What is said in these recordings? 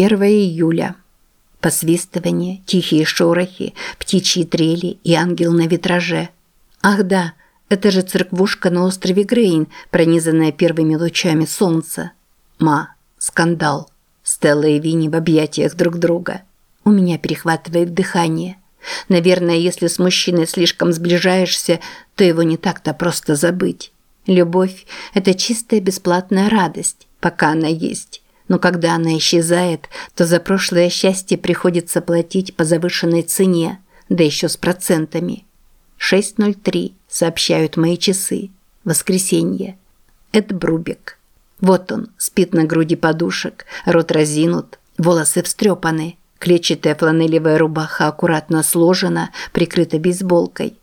1 июля. Посвистывание, тихие шорохи, птичьи трели и ангел на витраже. Ах да, это же церквушка на острове Грейн, пронизанная первыми лучами солнца. Ма, скандал. Стелла и Винни в объятиях друг друга. У меня перехватывает дыхание. Наверное, если с мужчиной слишком сближаешься, то его не так-то просто забыть. Любовь – это чистая бесплатная радость, пока она есть. Но когда она исчезает, то за прошлое счастье приходится платить по завышенной цене, да еще с процентами. 6.03, сообщают мои часы. Воскресенье. Эд Брубик. Вот он, спит на груди подушек, рот разинут, волосы встрепаны, клетчатая фланелевая рубаха аккуратно сложена, прикрыта бейсболкой.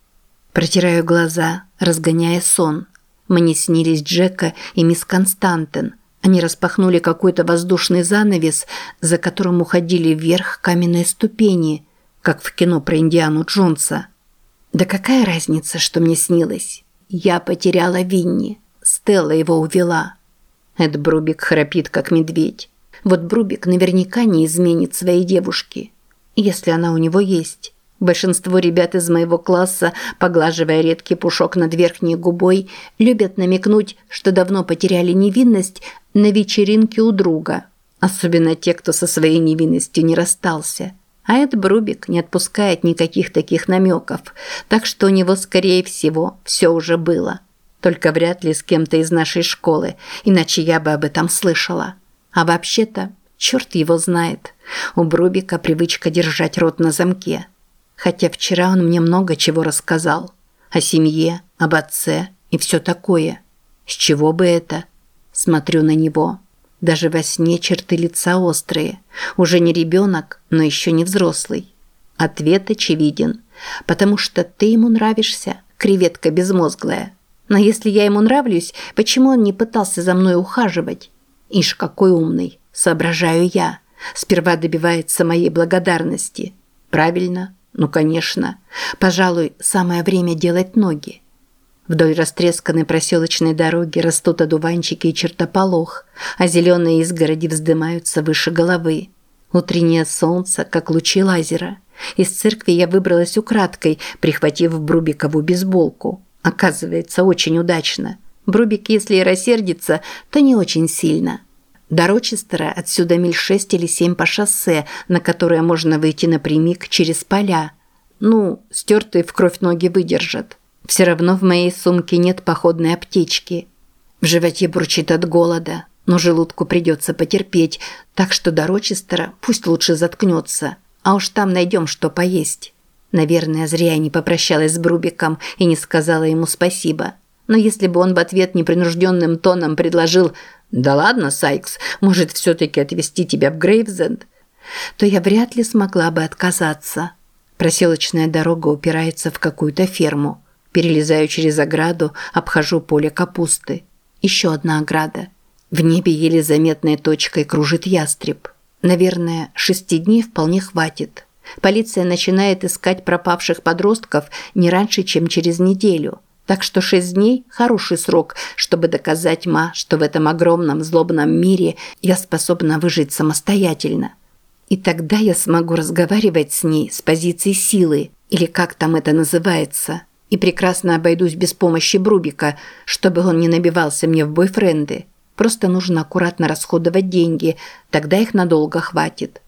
Протираю глаза, разгоняя сон. Мне снились Джека и мисс Константин – они распахнули какой-то воздушный занавес, за которым уходили вверх каменные ступени, как в кино про Индиану Джонса. Да какая разница, что мне снилось? Я потеряла Винни. Стелла его увела. Эд Брубик храпит, как медведь. Вот Брубик наверняка не изменит своей девушке, если она у него есть. Большинство ребят из моего класса, поглаживая редкий пушок над верхней губой, любят намекнуть, что давно потеряли невинность на вечеринке у друга. Особенно те, кто со своей невинностью не расстался. А Эд Брубик не отпускает никаких таких намеков, так что у него, скорее всего, все уже было. Только вряд ли с кем-то из нашей школы, иначе я бы об этом слышала. А вообще-то, черт его знает, у Брубика привычка держать рот на замке – Хотя вчера он мне много чего рассказал. О семье, об отце и все такое. С чего бы это? Смотрю на него. Даже во сне черты лица острые. Уже не ребенок, но еще не взрослый. Ответ очевиден. Потому что ты ему нравишься, креветка безмозглая. Но если я ему нравлюсь, почему он не пытался за мной ухаживать? Ишь, какой умный, соображаю я. Сперва добивается моей благодарности. Правильно, ну, конечно. Пожалуй, самое время делать ноги. Вдоль растресканной проселочной дороги растут одуванчики и чертополох, а зеленые изгороди вздымаются выше головы. Утреннее солнце, как лучи лазера. Из церкви я выбралась украдкой, прихватив Брубикову бейсболку. Оказывается, очень удачно. Брубик, если и рассердится, то не очень сильно. До Рочестера отсюда миль шесть или семь по шоссе, на которое можно выйти напрямик через поля. Ну, стертые в кровь ноги выдержат. Все равно в моей сумке нет походной аптечки. В животе бурчит от голода, но желудку придется потерпеть, так что до Рочестера пусть лучше заткнется, а уж там найдем, что поесть. Наверное, зря я не попрощалась с Брубиком и не сказала ему спасибо. Но если бы он в ответ непринужденным тоном предложил «Да ладно, Сайкс, может, все-таки отвезти тебя в Грейвзенд?» то я вряд ли смогла бы отказаться. Проселочная дорога упирается в какую-то ферму. Перелезаю через ограду, обхожу поле капусты. Еще одна ограда. В небе еле заметной точкой кружит ястреб. Наверное, шести дней вполне хватит. Полиция начинает искать пропавших подростков не раньше, чем через неделю – так что шесть дней – хороший срок, чтобы доказать Ма, что в этом огромном злобном мире я способна выжить самостоятельно. И тогда я смогу разговаривать с ней с позиции силы, или как там это называется, и прекрасно обойдусь без помощи Брубика, чтобы он не набивался мне в бойфренды. Просто нужно аккуратно расходовать деньги, тогда их надолго хватит.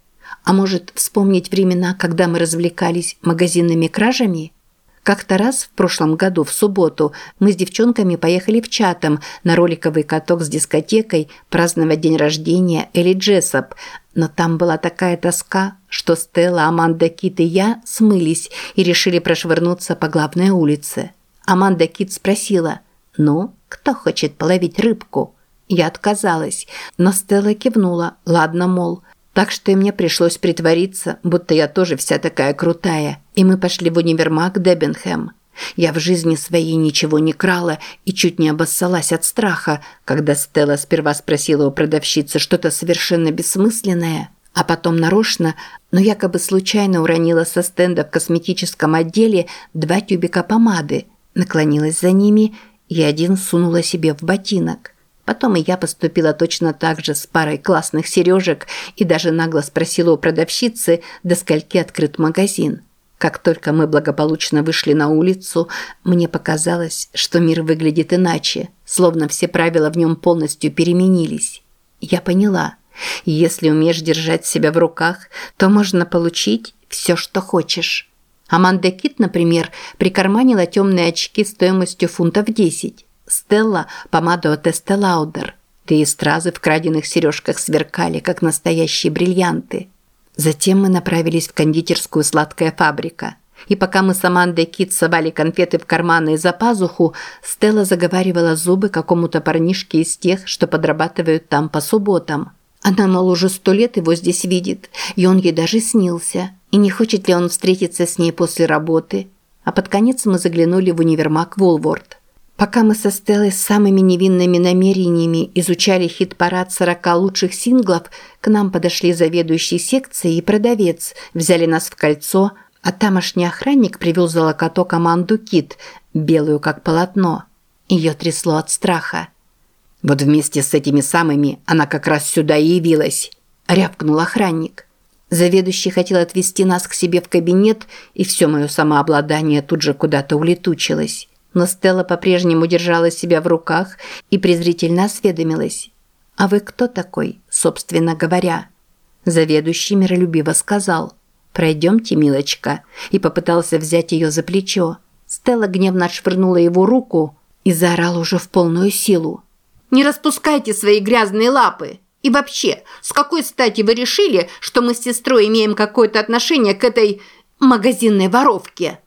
А может, вспомнить времена, когда мы развлекались магазинными кражами – как-то раз в прошлом году в субботу мы с девчонками поехали в Чатам на роликовый каток с дискотекой праздновать день рождения Элли Джессоп, но там была такая тоска, что Стелла, Аманда Кит и я смылись и решили прошвырнуться по главной улице. Аманда Кит спросила «Ну, кто хочет половить рыбку?» Я отказалась, но Стелла кивнула «Ладно, мол». Так что и мне пришлось притвориться, будто я тоже вся такая крутая. И мы пошли в универмаг Дебенхэм. Я в жизни своей ничего не крала и чуть не обоссалась от страха, когда Стелла сперва спросила у продавщицы что-то совершенно бессмысленное, а потом нарочно, но якобы случайно уронила со стенда в косметическом отделе два тюбика помады, наклонилась за ними и один сунула себе в ботинок – Потом и я поступила точно так же с парой классных сережек и даже нагло спросила у продавщицы, до скольки открыт магазин. Как только мы благополучно вышли на улицу, мне показалось, что мир выглядит иначе, словно все правила в нем полностью переменились. Я поняла, если умеешь держать себя в руках, то можно получить все, что хочешь. Аманда Кит, например, прикарманила темные очки стоимостью фунтов 10. Стелла – помаду от Estee Lauder. Три стразы в краденных сережках сверкали, как настоящие бриллианты – Затем мы направились в кондитерскую «Сладкая фабрика». И пока мы с Амандой Кит совали конфеты в карманы и за пазуху, Стелла заговаривала зубы какому-то парнишке из тех, что подрабатывают там по субботам. Она, мол, уже сто лет его здесь видит, и он ей даже снился. И не хочет ли он встретиться с ней после работы? А под конец мы заглянули в универмаг Волворд. Пока мы со Стеллой с самыми невинными намерениями изучали хит-парад 40 лучших синглов, к нам подошли заведующий секцией и продавец, взяли нас в кольцо, а тамошний охранник привел за локоток команду Кит, белую как полотно. Ее трясло от страха. «Вот вместе с этими самыми она как раз сюда и явилась», – рявкнул охранник. Заведующий хотел отвезти нас к себе в кабинет, и все мое самообладание тут же куда-то улетучилось. Но Стелла по-прежнему держала себя в руках и презрительно осведомилась. «А вы кто такой, собственно говоря?» Заведующий миролюбиво сказал «Пройдемте, милочка», и попытался взять ее за плечо. Стелла гневно отшвырнула его руку и заорала уже в полную силу. «Не распускайте свои грязные лапы! И вообще, с какой стати вы решили, что мы с сестрой имеем какое-то отношение к этой магазинной воровке?»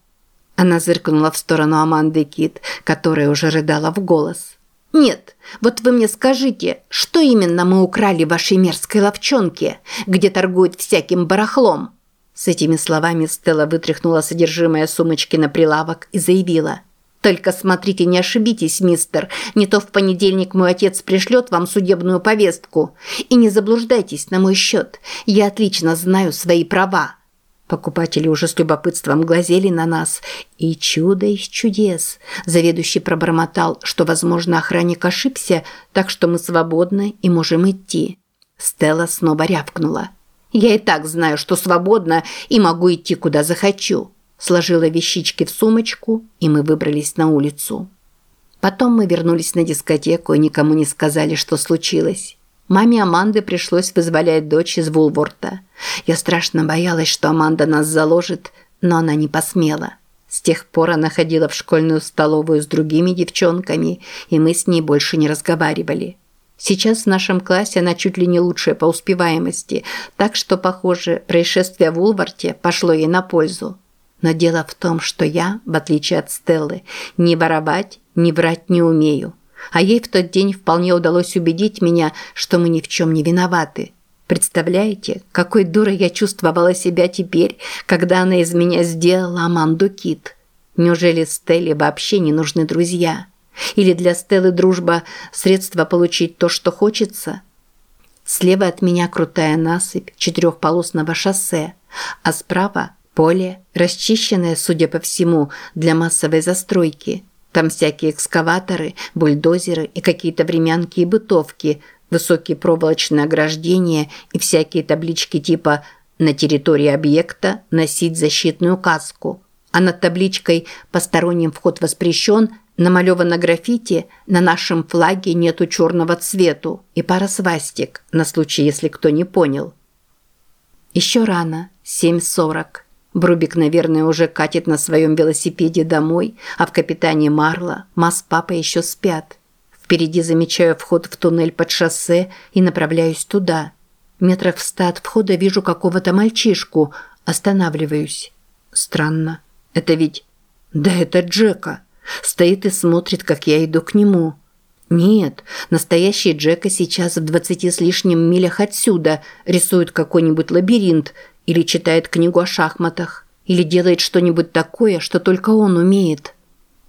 Она зыркнула в сторону Аманды Кит, которая уже рыдала в голос. «Нет, вот вы мне скажите, что именно мы украли вашей мерзкой ловчонке, где торгуют всяким барахлом?» С этими словами Стелла вытряхнула содержимое сумочки на прилавок и заявила. «Только смотрите, не ошибитесь, мистер, не то в понедельник мой отец пришлет вам судебную повестку. И не заблуждайтесь на мой счет, я отлично знаю свои права». Покупатели уже с любопытством глазели на нас. И чудо из чудес. Заведующий пробормотал, что, возможно, охранник ошибся, так что мы свободны и можем идти. Стелла снова рявкнула. «Я и так знаю, что свободна и могу идти, куда захочу». Сложила вещички в сумочку, и мы выбрались на улицу. Потом мы вернулись на дискотеку и никому не сказали, что случилось. Маме Аманды пришлось вызволять дочь из Вулворта. Я страшно боялась, что Аманда нас заложит, но она не посмела. С тех пор она ходила в школьную столовую с другими девчонками, и мы с ней больше не разговаривали. Сейчас в нашем классе она чуть ли не лучшая по успеваемости, так что, похоже, происшествие в Улварте пошло ей на пользу. Но дело в том, что я, в отличие от Стеллы, ни воровать, ни врать не умею. А ей в тот день вполне удалось убедить меня, что мы ни в чем не виноваты. Представляете, какой дурой я чувствовала себя теперь, когда она из меня сделала Аманду Кит? Неужели Стелле вообще не нужны друзья? Или для Стеллы дружба – средство получить то, что хочется? Слева от меня крутая насыпь четырехполосного шоссе, а справа – поле, расчищенное, судя по всему, для массовой застройки – там всякие экскаваторы, бульдозеры и какие-то времянки и бытовки, высокие проволочные ограждения и всякие таблички типа «На территории объекта носить защитную каску». А над табличкой «Посторонним вход воспрещен» намалевано граффити «На нашем флаге нету черного цвету» и пара свастик, на случай, если кто не понял. Еще рано, 7.40. Брубик, наверное, уже катит на своем велосипеде домой, а в капитане Марла ма с папой еще спят. Впереди замечаю вход в туннель под шоссе и направляюсь туда. Метрах в ста от входа вижу какого-то мальчишку. Останавливаюсь. Странно. Это ведь... Да это Джека. Стоит и смотрит, как я иду к нему. Нет, настоящий Джека сейчас в двадцати с лишним милях отсюда рисует какой-нибудь лабиринт – или читает книгу о шахматах, или делает что-нибудь такое, что только он умеет.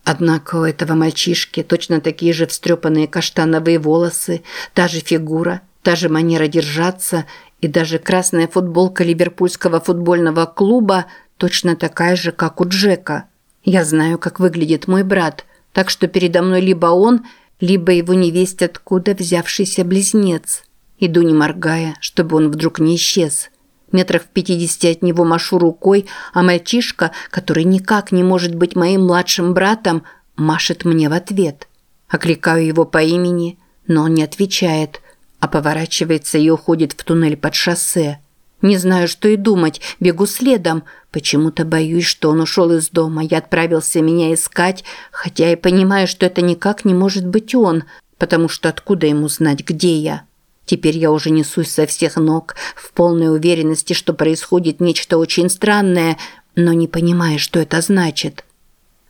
Однако у этого мальчишки точно такие же встрепанные каштановые волосы, та же фигура, та же манера держаться и даже красная футболка ливерпульского футбольного клуба точно такая же, как у Джека. Я знаю, как выглядит мой брат, так что передо мной либо он, либо его невесть откуда взявшийся близнец. Иду не моргая, чтобы он вдруг не исчез. Метрах в пятидесяти от него машу рукой, а мальчишка, который никак не может быть моим младшим братом, машет мне в ответ. Окликаю его по имени, но он не отвечает, а поворачивается и уходит в туннель под шоссе. Не знаю, что и думать, бегу следом. Почему-то боюсь, что он ушел из дома и отправился меня искать, хотя и понимаю, что это никак не может быть он, потому что откуда ему знать, где я? Теперь я уже несусь со всех ног, в полной уверенности, что происходит нечто очень странное, но не понимая, что это значит.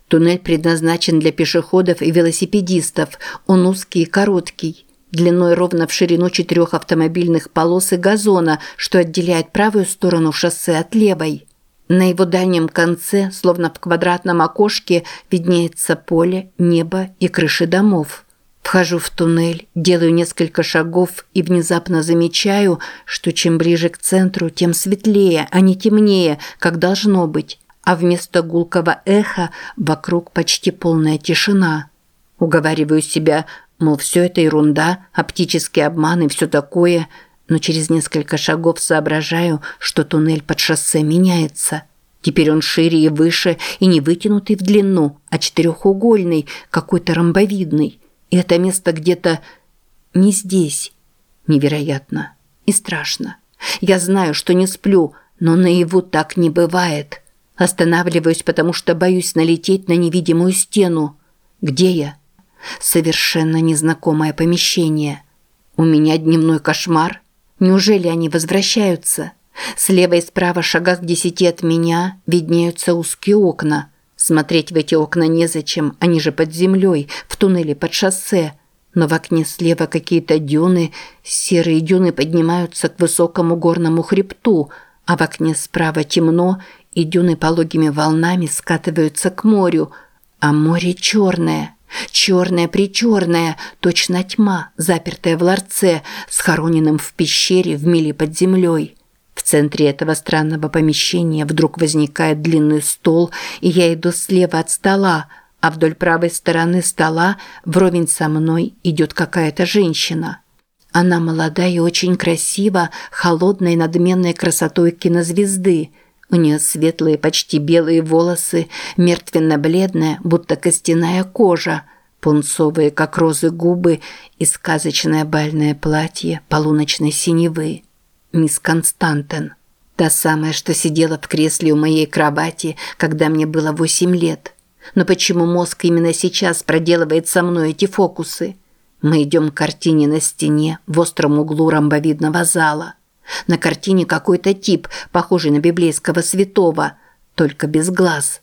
Туннель предназначен для пешеходов и велосипедистов. Он узкий и короткий длиной ровно в ширину четырех автомобильных полос и газона, что отделяет правую сторону шоссе от левой. На его дальнем конце, словно в квадратном окошке, виднеется поле, небо и крыши домов. Вхожу в туннель, делаю несколько шагов и внезапно замечаю, что чем ближе к центру, тем светлее, а не темнее, как должно быть, а вместо гулкого эха вокруг почти полная тишина. Уговариваю себя, Мол, все это ерунда, оптический обман и все такое, но через несколько шагов соображаю, что туннель под шоссе меняется. Теперь он шире и выше, и не вытянутый в длину, а четырехугольный, какой-то ромбовидный. И это место где-то не здесь. Невероятно и страшно. Я знаю, что не сплю, но наяву так не бывает. Останавливаюсь, потому что боюсь налететь на невидимую стену. Где я? Совершенно незнакомое помещение. У меня дневной кошмар. Неужели они возвращаются? Слева и справа шагах десяти от меня виднеются узкие окна. Смотреть в эти окна незачем, они же под землей, в туннеле под шоссе. Но в окне слева какие-то дюны, серые дюны поднимаются к высокому горному хребту, а в окне справа темно, и дюны пологими волнами скатываются к морю, а море черное. Черная-причерная, точно тьма, запертая в ларце, схороненном в пещере в миле под землей. В центре этого странного помещения вдруг возникает длинный стол, и я иду слева от стола, а вдоль правой стороны стола вровень со мной идет какая-то женщина. Она молодая и очень красива, холодной надменной красотой кинозвезды – у нее светлые, почти белые волосы, мертвенно-бледная, будто костяная кожа, пунцовые, как розы, губы и сказочное бальное платье полуночной синевы. Мисс Константен. Та самая, что сидела в кресле у моей кровати, когда мне было восемь лет. Но почему мозг именно сейчас проделывает со мной эти фокусы? Мы идем к картине на стене в остром углу ромбовидного зала – на картине какой-то тип, похожий на библейского святого, только без глаз.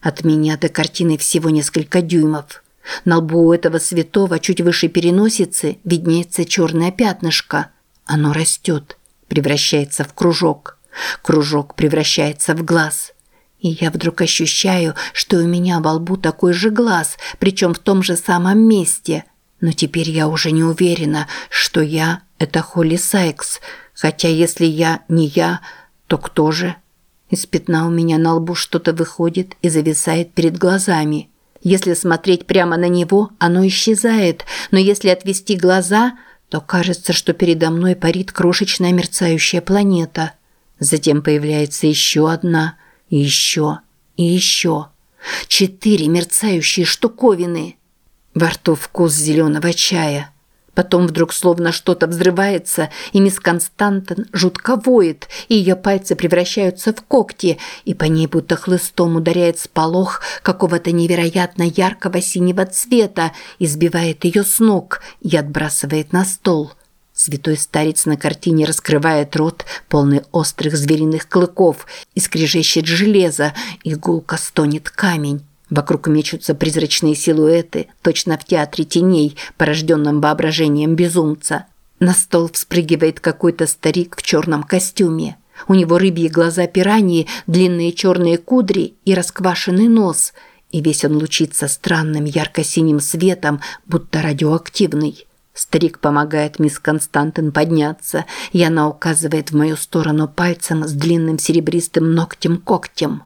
От меня до картины всего несколько дюймов. На лбу у этого святого чуть выше переносицы виднеется черное пятнышко. Оно растет, превращается в кружок. Кружок превращается в глаз. И я вдруг ощущаю, что у меня во лбу такой же глаз, причем в том же самом месте. Но теперь я уже не уверена, что я – это Холли Сайкс – Хотя если я не я, то кто же? Из пятна у меня на лбу что-то выходит и зависает перед глазами. Если смотреть прямо на него, оно исчезает, но если отвести глаза, то кажется, что передо мной парит крошечная мерцающая планета. Затем появляется еще одна, и еще, и еще. Четыре мерцающие штуковины. Во рту вкус зеленого чая – Потом вдруг словно что-то взрывается, и мисс Константон жутко воет, и ее пальцы превращаются в когти, и по ней будто хлыстом ударяет сполох какого-то невероятно яркого синего цвета и сбивает ее с ног и отбрасывает на стол. Святой старец на картине раскрывает рот, полный острых звериных клыков, и скрежещет железо, и гулко стонет камень. Вокруг мечутся призрачные силуэты, точно в театре теней, порожденном воображением безумца. На стол вспрыгивает какой-то старик в черном костюме. У него рыбьи глаза пираньи, длинные черные кудри и расквашенный нос. И весь он лучится странным ярко-синим светом, будто радиоактивный. Старик помогает мисс Константин подняться, и она указывает в мою сторону пальцем с длинным серебристым ногтем-когтем.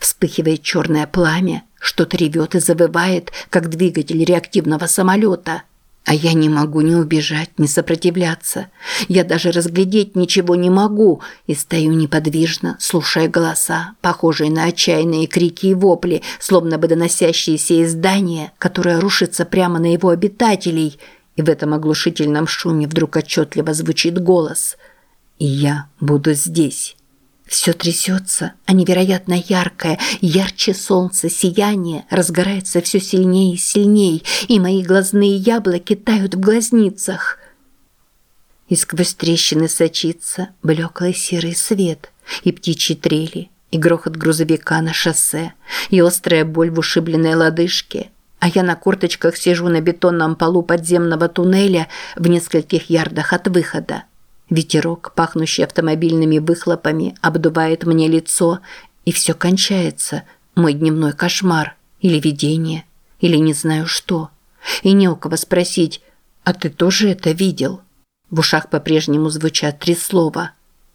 Вспыхивает черное пламя, что-то ревет и завывает, как двигатель реактивного самолета. А я не могу ни убежать, ни сопротивляться. Я даже разглядеть ничего не могу и стою неподвижно, слушая голоса, похожие на отчаянные крики и вопли, словно бы доносящиеся из здания, которое рушится прямо на его обитателей. И в этом оглушительном шуме вдруг отчетливо звучит голос. «И я буду здесь». Все трясется, а невероятно яркое, ярче солнца, сияние разгорается все сильнее и сильнее, и мои глазные яблоки тают в глазницах. И сквозь трещины сочится блеклый серый свет, и птичьи трели, и грохот грузовика на шоссе, и острая боль в ушибленной лодыжке, а я на корточках сижу на бетонном полу подземного туннеля в нескольких ярдах от выхода. Ветерок, пахнущий автомобильными выхлопами, обдувает мне лицо, и все кончается. Мой дневной кошмар. Или видение. Или не знаю что. И не у кого спросить, а ты тоже это видел? В ушах по-прежнему звучат три слова.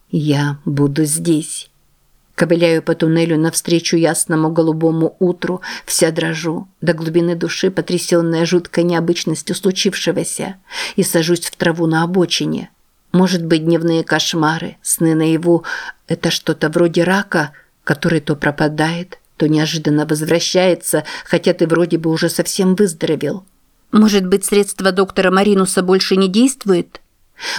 «Я буду здесь». Ковыляю по туннелю навстречу ясному голубому утру, вся дрожу, до глубины души потрясенная жуткой необычностью случившегося, и сажусь в траву на обочине – может быть, дневные кошмары, сны наяву – это что-то вроде рака, который то пропадает, то неожиданно возвращается, хотя ты вроде бы уже совсем выздоровел. Может быть, средство доктора Маринуса больше не действует?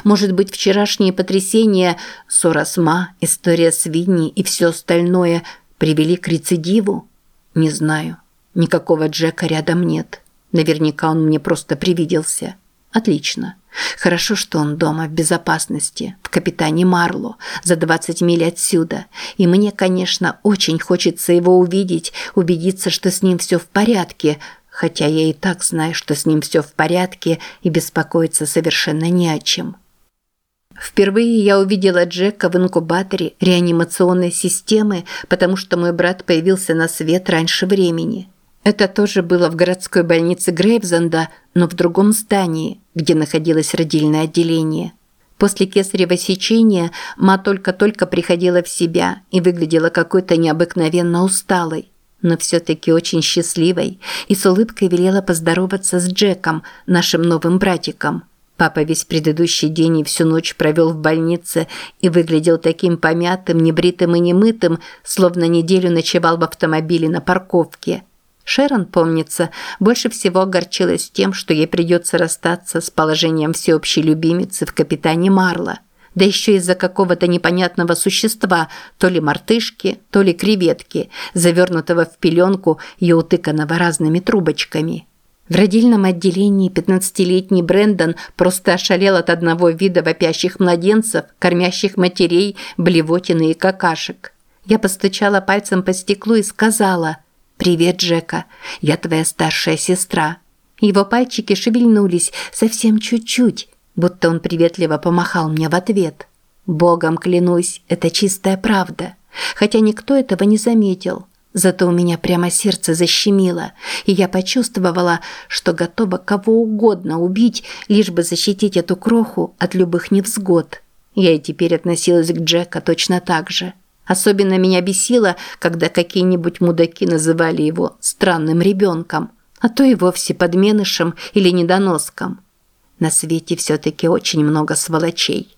Может быть, вчерашние потрясения, ссора с Ма, история с Винни и все остальное привели к рецидиву? Не знаю. Никакого Джека рядом нет. Наверняка он мне просто привиделся. Отлично. Хорошо, что он дома в безопасности, в капитане Марло, за 20 миль отсюда. И мне, конечно, очень хочется его увидеть, убедиться, что с ним все в порядке, хотя я и так знаю, что с ним все в порядке и беспокоиться совершенно не о чем. Впервые я увидела Джека в инкубаторе реанимационной системы, потому что мой брат появился на свет раньше времени. Это тоже было в городской больнице Грейвзенда, но в другом здании, где находилось родильное отделение. После кесарево сечения ма только-только приходила в себя и выглядела какой-то необыкновенно усталой, но все-таки очень счастливой и с улыбкой велела поздороваться с Джеком, нашим новым братиком. Папа весь предыдущий день и всю ночь провел в больнице и выглядел таким помятым, небритым и немытым, словно неделю ночевал в автомобиле на парковке – Шерон, помнится, больше всего огорчилась тем, что ей придется расстаться с положением всеобщей любимицы в «Капитане Марла». Да еще из-за какого-то непонятного существа, то ли мартышки, то ли креветки, завернутого в пеленку и утыканного разными трубочками. В родильном отделении 15-летний Брэндон просто ошалел от одного вида вопящих младенцев, кормящих матерей, блевотины и какашек. Я постучала пальцем по стеклу и сказала – «Привет, Джека. Я твоя старшая сестра». Его пальчики шевельнулись совсем чуть-чуть, будто он приветливо помахал мне в ответ. Богом клянусь, это чистая правда. Хотя никто этого не заметил. Зато у меня прямо сердце защемило, и я почувствовала, что готова кого угодно убить, лишь бы защитить эту кроху от любых невзгод. Я и теперь относилась к Джека точно так же. Особенно меня бесило, когда какие-нибудь мудаки называли его странным ребенком, а то и вовсе подменышем или недоноском. На свете все-таки очень много сволочей.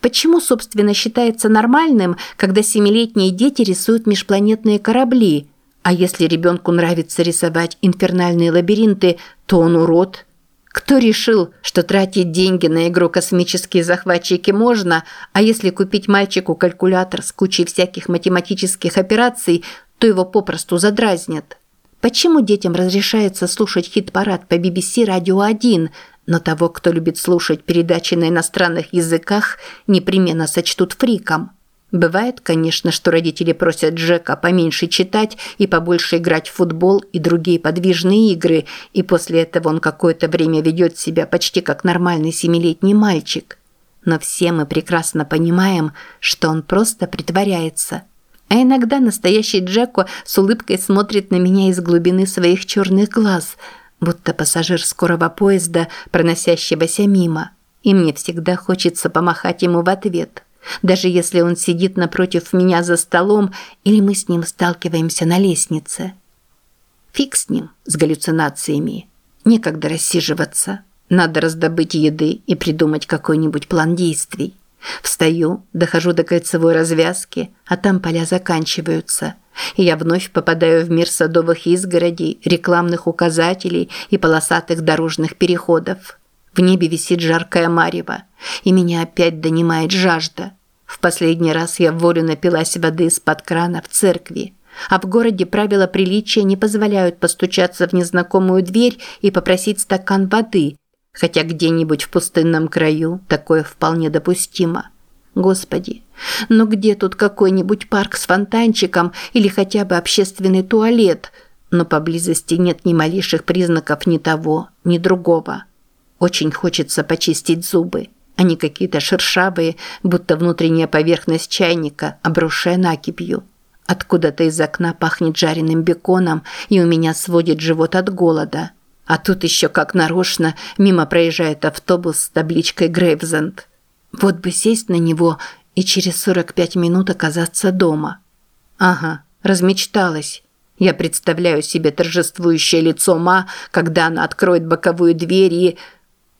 Почему, собственно, считается нормальным, когда семилетние дети рисуют межпланетные корабли, а если ребенку нравится рисовать инфернальные лабиринты, то он урод – кто решил, что тратить деньги на игру «Космические захватчики» можно, а если купить мальчику калькулятор с кучей всяких математических операций, то его попросту задразнят? Почему детям разрешается слушать хит-парад по BBC «Радио 1», но того, кто любит слушать передачи на иностранных языках, непременно сочтут фриком? Бывает, конечно, что родители просят Джека поменьше читать и побольше играть в футбол и другие подвижные игры, и после этого он какое-то время ведет себя почти как нормальный семилетний мальчик. Но все мы прекрасно понимаем, что он просто притворяется. А иногда настоящий Джеко с улыбкой смотрит на меня из глубины своих черных глаз, будто пассажир скорого поезда, проносящегося мимо. И мне всегда хочется помахать ему в ответ – Даже если он сидит напротив меня за столом или мы с ним сталкиваемся на лестнице. Фиг с ним, с галлюцинациями. Некогда рассиживаться. Надо раздобыть еды и придумать какой-нибудь план действий. Встаю, дохожу до кольцевой развязки, а там поля заканчиваются. И я вновь попадаю в мир садовых изгородей, рекламных указателей и полосатых дорожных переходов. В небе висит жаркое марево, и меня опять донимает жажда. В последний раз я в волю напилась воды из-под крана в церкви. А в городе правила приличия не позволяют постучаться в незнакомую дверь и попросить стакан воды – хотя где-нибудь в пустынном краю такое вполне допустимо. Господи, но где тут какой-нибудь парк с фонтанчиком или хотя бы общественный туалет? Но поблизости нет ни малейших признаков ни того, ни другого. Очень хочется почистить зубы. Они какие-то шершавые, будто внутренняя поверхность чайника, обросшая накипью. Откуда-то из окна пахнет жареным беконом, и у меня сводит живот от голода. А тут еще как нарочно мимо проезжает автобус с табличкой «Грейвзенд». Вот бы сесть на него и через 45 минут оказаться дома. Ага, размечталась. Я представляю себе торжествующее лицо Ма, когда она откроет боковую дверь и...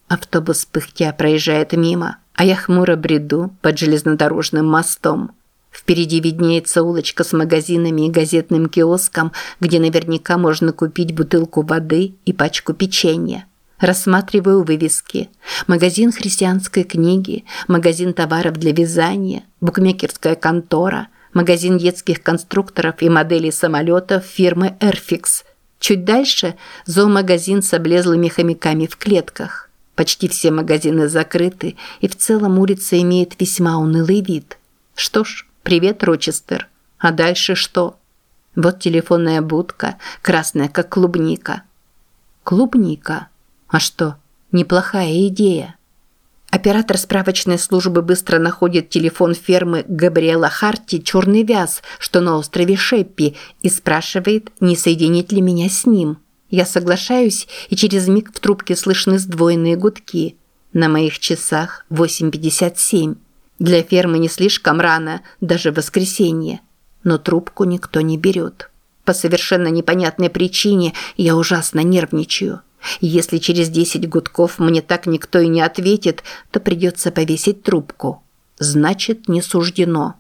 Автобус пыхтя проезжает мимо, а я хмуро бреду под железнодорожным мостом. Впереди виднеется улочка с магазинами и газетным киоском, где наверняка можно купить бутылку воды и пачку печенья. Рассматриваю вывески. Магазин христианской книги, магазин товаров для вязания, букмекерская контора, магазин детских конструкторов и моделей самолетов фирмы Airfix. Чуть дальше – зоомагазин с облезлыми хомяками в клетках. Почти все магазины закрыты, и в целом улица имеет весьма унылый вид. Что ж, «Привет, Рочестер». А дальше что? Вот телефонная будка, красная, как клубника. Клубника? А что? Неплохая идея. Оператор справочной службы быстро находит телефон фермы Габриэла Харти «Черный вяз», что на острове Шеппи, и спрашивает, не соединить ли меня с ним. Я соглашаюсь, и через миг в трубке слышны сдвоенные гудки. На моих часах 8.57. Для фермы не слишком рано, даже в воскресенье. Но трубку никто не берет. По совершенно непонятной причине я ужасно нервничаю. Если через 10 гудков мне так никто и не ответит, то придется повесить трубку. Значит, не суждено.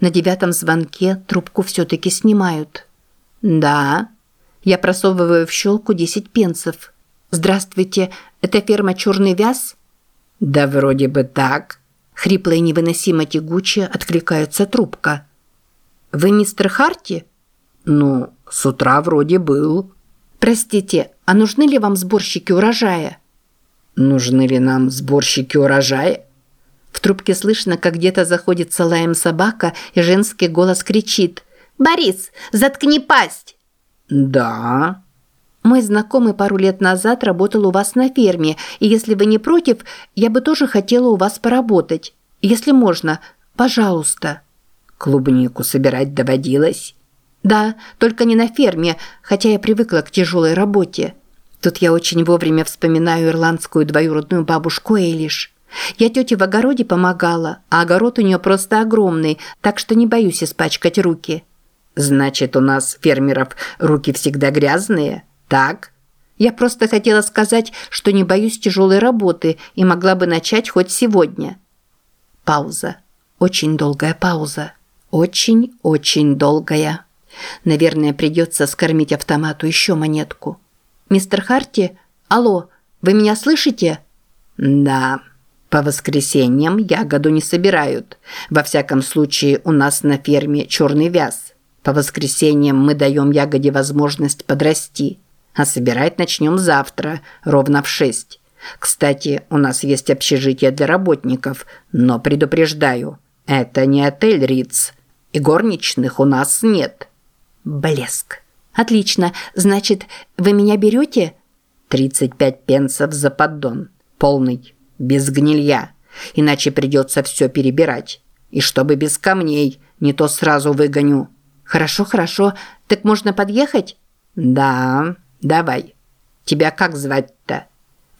На девятом звонке трубку все-таки снимают. «Да». Я просовываю в щелку 10 пенсов. «Здравствуйте, это ферма «Черный вяз»?» «Да вроде бы так», Хрипло и невыносимо тягуче откликается трубка. «Вы мистер Харти?» «Ну, с утра вроде был». «Простите, а нужны ли вам сборщики урожая?» «Нужны ли нам сборщики урожая?» В трубке слышно, как где-то заходит с лаем собака, и женский голос кричит. «Борис, заткни пасть!» «Да». Мой знакомый пару лет назад работал у вас на ферме, и если вы не против, я бы тоже хотела у вас поработать. Если можно, пожалуйста. Клубнику собирать доводилось? Да, только не на ферме, хотя я привыкла к тяжелой работе. Тут я очень вовремя вспоминаю ирландскую двоюродную бабушку Эйлиш. Я тете в огороде помогала, а огород у нее просто огромный, так что не боюсь испачкать руки. Значит, у нас фермеров руки всегда грязные? Так? Я просто хотела сказать, что не боюсь тяжелой работы и могла бы начать хоть сегодня. Пауза. Очень долгая пауза. Очень-очень долгая. Наверное, придется скормить автомату еще монетку. «Мистер Харти? Алло, вы меня слышите?» «Да. По воскресеньям ягоду не собирают. Во всяком случае, у нас на ферме черный вяз. По воскресеньям мы даем ягоде возможность подрасти а собирать начнем завтра, ровно в шесть. Кстати, у нас есть общежитие для работников, но предупреждаю, это не отель Риц, и горничных у нас нет. Блеск. Отлично. Значит, вы меня берете? 35 пенсов за поддон. Полный. Без гнилья. Иначе придется все перебирать. И чтобы без камней, не то сразу выгоню. Хорошо, хорошо. Так можно подъехать? Да. Давай. Тебя как звать-то?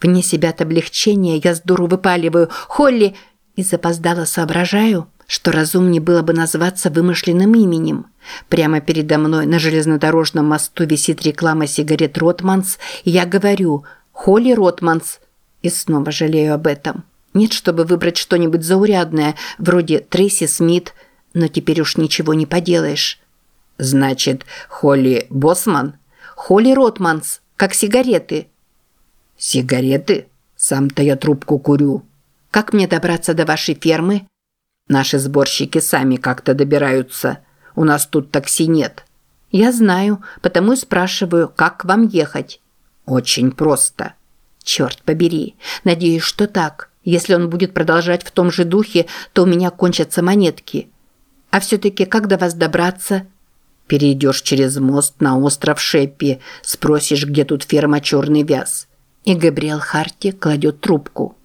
Вне себя от облегчения я с дуру выпаливаю. Холли! И запоздало соображаю, что разумнее было бы назваться вымышленным именем. Прямо передо мной на железнодорожном мосту висит реклама сигарет «Ротманс», и я говорю «Холли Ротманс». И снова жалею об этом. Нет, чтобы выбрать что-нибудь заурядное, вроде Трейси Смит, но теперь уж ничего не поделаешь. Значит, Холли Босман? Холли Ротманс, как сигареты. Сигареты? Сам-то я трубку курю. Как мне добраться до вашей фермы? Наши сборщики сами как-то добираются. У нас тут такси нет. Я знаю, потому и спрашиваю, как к вам ехать. Очень просто. Черт побери. Надеюсь, что так. Если он будет продолжать в том же духе, то у меня кончатся монетки. А все-таки как до вас добраться? Перейдешь через мост на остров Шеппи, спросишь, где тут ферма «Черный вяз». И Габриэл Харти кладет трубку.